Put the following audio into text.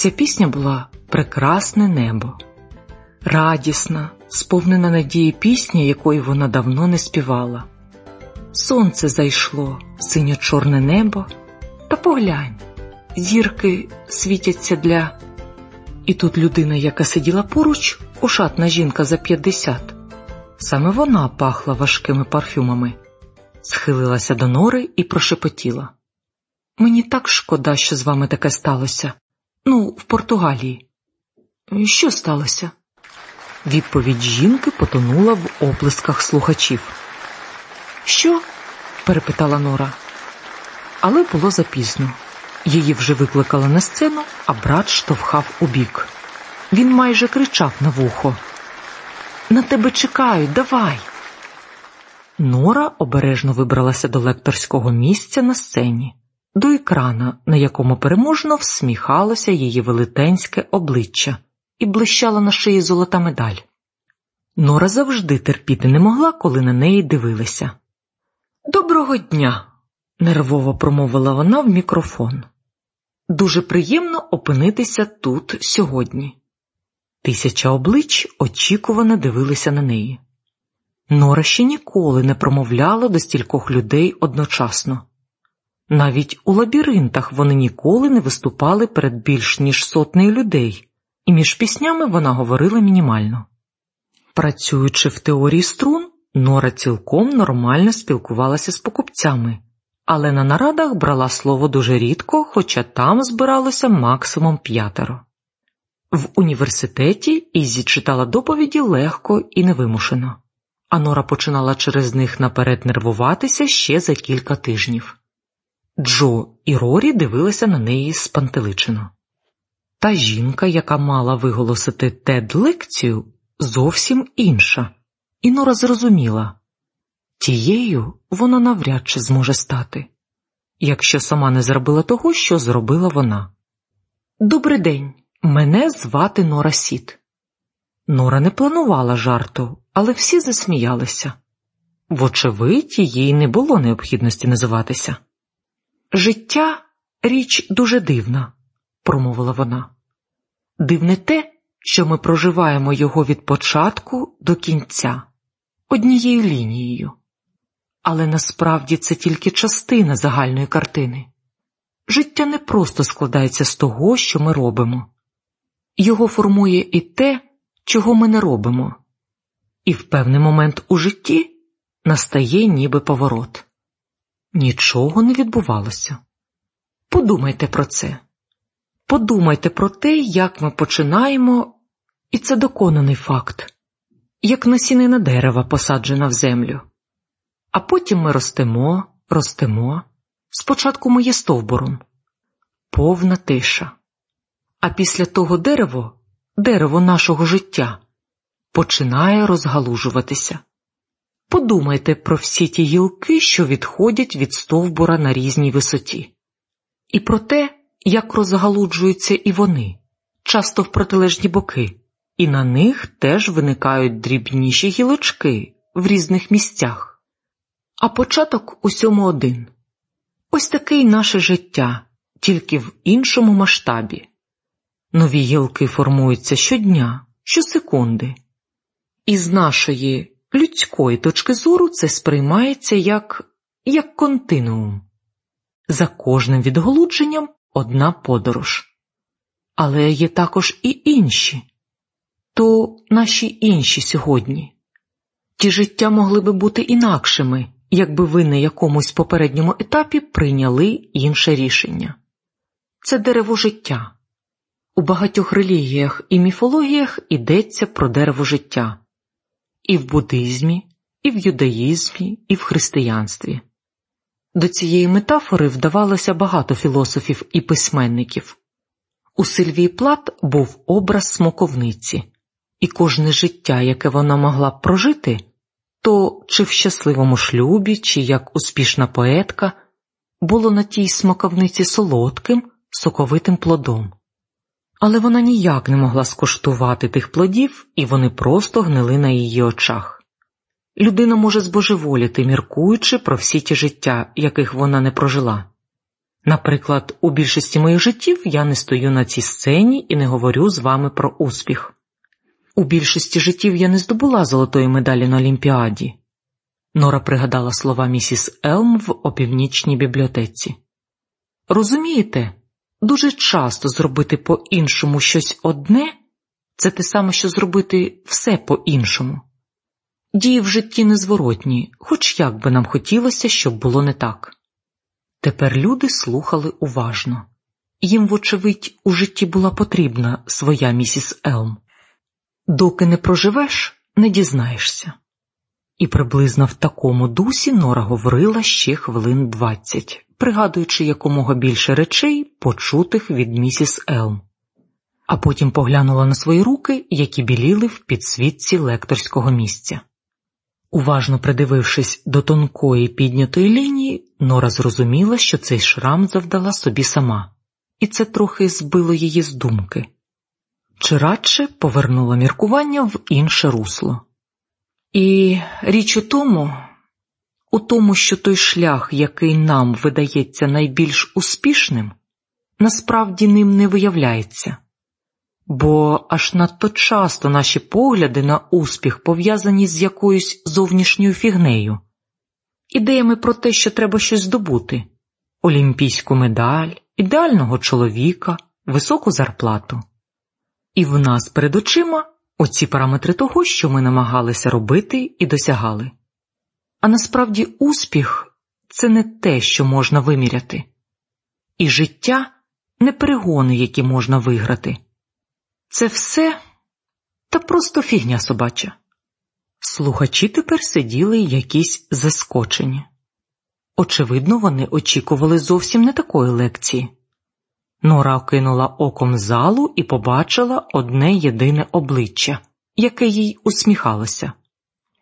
Ця пісня була прекрасне небо, радісна, сповнена надії пісня, якої вона давно не співала. Сонце зайшло, синьо чорне небо, та поглянь, зірки світяться для. І тут людина, яка сиділа поруч, ошатна жінка за п'ятдесят. Саме вона пахла важкими парфюмами, схилилася до нори і прошепотіла. Мені так шкода, що з вами таке сталося. Ну, в Португалії. Що сталося? Відповідь жінки потонула в оплесках слухачів. Що? перепитала Нора. Але було запізно. Її вже викликали на сцену, а брат штовхав у бік. Він майже кричав на вухо. На тебе чекають, давай. Нора обережно вибралася до лекторського місця на сцені, до екрана, на якому переможно всміхалося її велетенське обличчя і блищала на шиї золота медаль. Нора завжди терпіти не могла, коли на неї дивилися. Доброго дня, нервово промовила вона в мікрофон. Дуже приємно опинитися тут сьогодні. Тисяча облич очікувано дивилися на неї. Нора ще ніколи не промовляла до стількох людей одночасно. Навіть у лабіринтах вони ніколи не виступали перед більш ніж сотнею людей, і між піснями вона говорила мінімально. Працюючи в теорії струн, Нора цілком нормально спілкувалася з покупцями, але на нарадах брала слово дуже рідко, хоча там збиралося максимум п'ятеро. В університеті Ізі читала доповіді легко і невимушено, а Нора починала через них наперед нервуватися ще за кілька тижнів. Джо і Рорі дивилися на неї спантеличено. Та жінка, яка мала виголосити тед лекцію, зовсім інша, і Нора зрозуміла тією вона навряд чи зможе стати, якщо сама не зробила того, що зробила вона. Добрий день, мене звати Нора Сіт. Нора не планувала жарту, але всі засміялися. Вочевидь, їй не було необхідності називатися. Життя річ дуже дивна, промовила вона. Дивне те, що ми проживаємо його від початку до кінця, однією лінією. Але насправді це тільки частина загальної картини. Життя не просто складається з того, що ми робимо, його формує і те, чого ми не робимо, і в певний момент у житті настає ніби поворот. Нічого не відбувалося. Подумайте про це. Подумайте про те, як ми починаємо, і це доконаний факт, як насінина дерева посаджена в землю. А потім ми ростемо, ростемо. Спочатку ми є стовбуром, повна тиша. А після того дерево, дерево нашого життя, починає розгалужуватися. Подумайте про всі ті гілки, що відходять від стовбура на різній висоті, і про те, як розгалуджуються і вони, часто в протилежні боки, і на них теж виникають дрібніші гілочки в різних місцях. А початок усьому один ось такий наше життя, тільки в іншому масштабі. Нові гілки формуються щодня, щосекунди. І з нашої людської точки зору це сприймається як, як континуум. За кожним відголудженням одна подорож. Але є також і інші, то наші інші сьогодні. Ті життя могли би бути інакшими, якби ви на якомусь попередньому етапі прийняли інше рішення. Це дерево життя. У багатьох релігіях і міфологіях йдеться про дерево життя і в буддизмі, і в юдаїзмі, і в християнстві. До цієї метафори вдавалося багато філософів і письменників. У Сильвії Плат був образ смоковниці, і кожне життя, яке вона могла б прожити, то чи в щасливому шлюбі, чи як успішна поетка, було на тій смоковниці солодким, соковитим плодом. Але вона ніяк не могла скуштувати тих плодів, і вони просто гнили на її очах. Людина може збожеволіти, міркуючи про всі ті життя, яких вона не прожила. Наприклад, у більшості моїх життів я не стою на цій сцені і не говорю з вами про успіх. У більшості життів я не здобула золотої медалі на Олімпіаді. Нора пригадала слова місіс Елм в опівнічній бібліотеці. Розумієте, дуже часто зробити по-іншому щось одне це те саме, що зробити все по-іншому. Дії в житті незворотні, хоч як би нам хотілося, щоб було не так. Тепер люди слухали уважно. Їм, вочевидь, у житті була потрібна своя місіс Елм. Доки не проживеш, не дізнаєшся. І приблизно в такому дусі Нора говорила ще хвилин двадцять, пригадуючи якомога більше речей, почутих від місіс Елм, а потім поглянула на свої руки, які біліли в підсвітці лекторського місця. Уважно придивившись до тонкої піднятої лінії, Нора зрозуміла, що цей шрам завдала собі сама, і це трохи збило її з думки, чи радше повернула міркування в інше русло. І річ у тому, у тому, що той шлях, який нам видається найбільш успішним, насправді ним не виявляється бо аж надто часто наші погляди на успіх пов'язані з якоюсь зовнішньою фігнею, ідеями про те, що треба щось здобути олімпійську медаль, ідеального чоловіка, високу зарплату. І в нас перед очима оці параметри того, що ми намагалися робити і досягали. А насправді успіх це не те, що можна виміряти, і життя не перегони, які можна виграти. Це все та просто фігня собача. Слухачі тепер сиділи якісь заскочені. Очевидно, вони очікували зовсім не такої лекції. Нора окинула оком залу і побачила одне єдине обличчя, яке їй усміхалося.